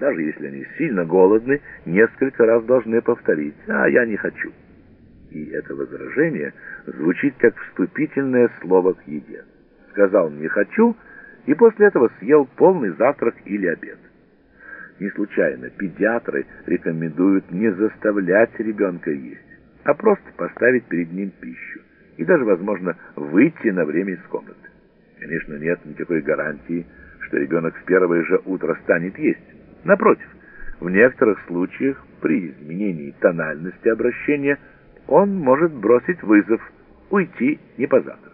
Даже если они сильно голодны, несколько раз должны повторить «а я не хочу». И это возражение звучит как вступительное слово к еде. Сказал «не хочу» и после этого съел полный завтрак или обед. Не случайно педиатры рекомендуют не заставлять ребенка есть, а просто поставить перед ним пищу и даже, возможно, выйти на время из комнаты. Конечно, нет никакой гарантии, что ребенок в первое же утро станет есть. Напротив, в некоторых случаях при изменении тональности обращения он может бросить вызов, уйти не позавтракав.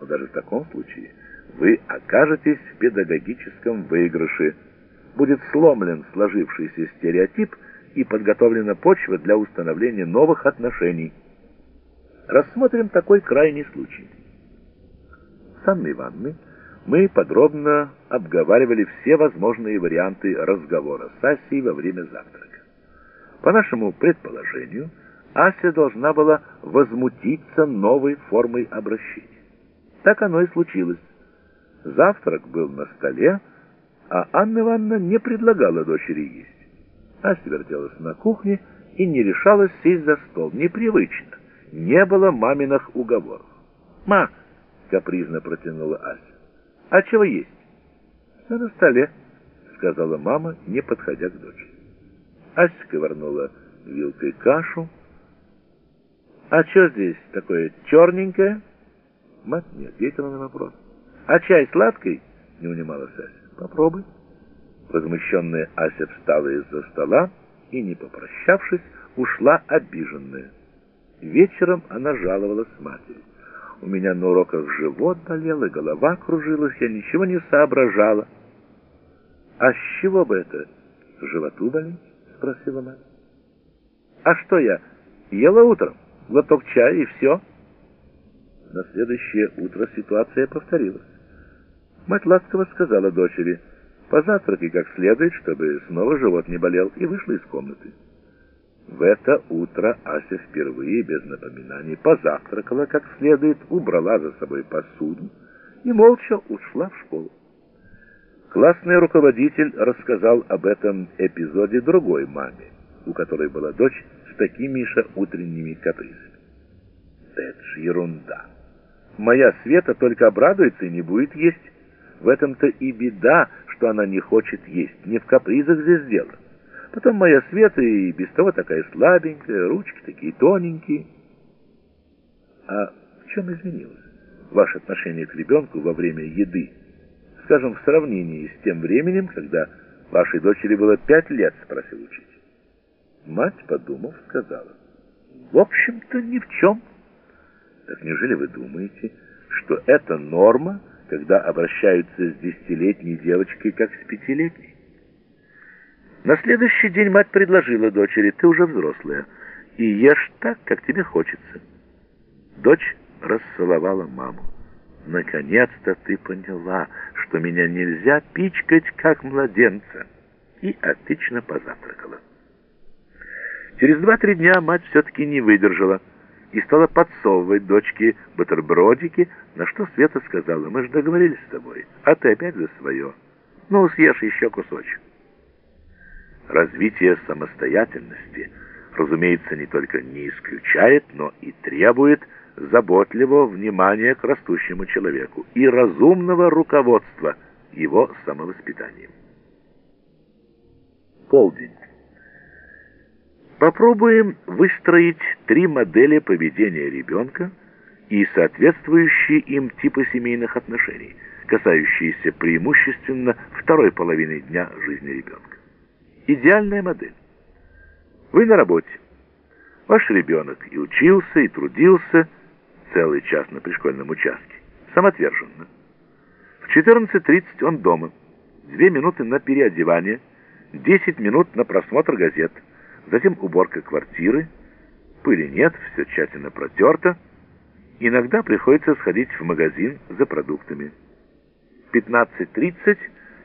Но даже в таком случае вы окажетесь в педагогическом выигрыше. Будет сломлен сложившийся стереотип и подготовлена почва для установления новых отношений. Рассмотрим такой крайний случай. С Анной мы подробно обговаривали все возможные варианты разговора с Асей во время завтрака. По нашему предположению, Ася должна была возмутиться новой формой обращения. Так оно и случилось. Завтрак был на столе, а Анна Ивановна не предлагала дочери есть. Ася вертелась на кухне и не решалась сесть за стол. Непривычно. Не было маминых уговоров. «Ма!» — капризно протянула Ася. «А чего есть?» «Все на столе», — сказала мама, не подходя к дочери. Ася ковырнула вилкой кашу. «А что здесь такое черненькое?» Мать не ответила на вопрос. «А чай сладкий?» — не унималась Ася. «Попробуй». Возмущенная Ася встала из-за стола и, не попрощавшись, ушла обиженная. Вечером она жаловалась матери. У меня на уроках живот болел, и голова кружилась, я ничего не соображала. «А с чего бы это? Животу болеть?» — спросила мать. «А что я? Ела утром, глоток чая и все». На следующее утро ситуация повторилась. Мать ласково сказала дочери, «Позавтракай как следует, чтобы снова живот не болел», и вышла из комнаты. В это утро Ася впервые, без напоминаний, позавтракала как следует, убрала за собой посуду и молча ушла в школу. Классный руководитель рассказал об этом эпизоде другой маме, у которой была дочь с такими же утренними капризами. Это ж ерунда. Моя Света только обрадуется и не будет есть. В этом-то и беда, что она не хочет есть. Не в капризах здесь дело. Потом моя Света и без того такая слабенькая, ручки такие тоненькие. А в чем изменилось ваше отношение к ребенку во время еды? Скажем, в сравнении с тем временем, когда вашей дочери было пять лет, спросил учитель. Мать, подумав, сказала, в общем-то, ни в чем. Так неужели вы думаете, что это норма, когда обращаются с десятилетней девочкой, как с пятилетней? На следующий день мать предложила дочери, ты уже взрослая, и ешь так, как тебе хочется. Дочь расцеловала маму. Наконец-то ты поняла, что меня нельзя пичкать, как младенца. И отлично позавтракала. Через два-три дня мать все-таки не выдержала и стала подсовывать дочке бутербродики, на что Света сказала, мы же договорились с тобой, а ты опять за свое. Ну, съешь еще кусочек. Развитие самостоятельности, разумеется, не только не исключает, но и требует заботливого внимания к растущему человеку и разумного руководства его самовоспитанием. Полдень. Попробуем выстроить три модели поведения ребенка и соответствующие им типы семейных отношений, касающиеся преимущественно второй половины дня жизни ребенка. Идеальная модель. Вы на работе. Ваш ребенок и учился, и трудился целый час на пришкольном участке. Самоотверженно. В 14.30 он дома. Две минуты на переодевание, 10 минут на просмотр газет, затем уборка квартиры, пыли нет, все тщательно протерто. Иногда приходится сходить в магазин за продуктами. 15.30,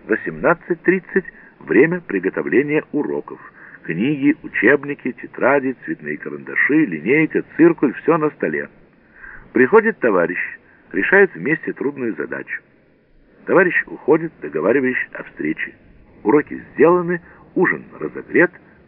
18.30 Время приготовления уроков. Книги, учебники, тетради, цветные карандаши, линейка, циркуль – все на столе. Приходит товарищ, решает вместе трудную задачу. Товарищ уходит, договариваясь о встрече. Уроки сделаны, ужин разогрет,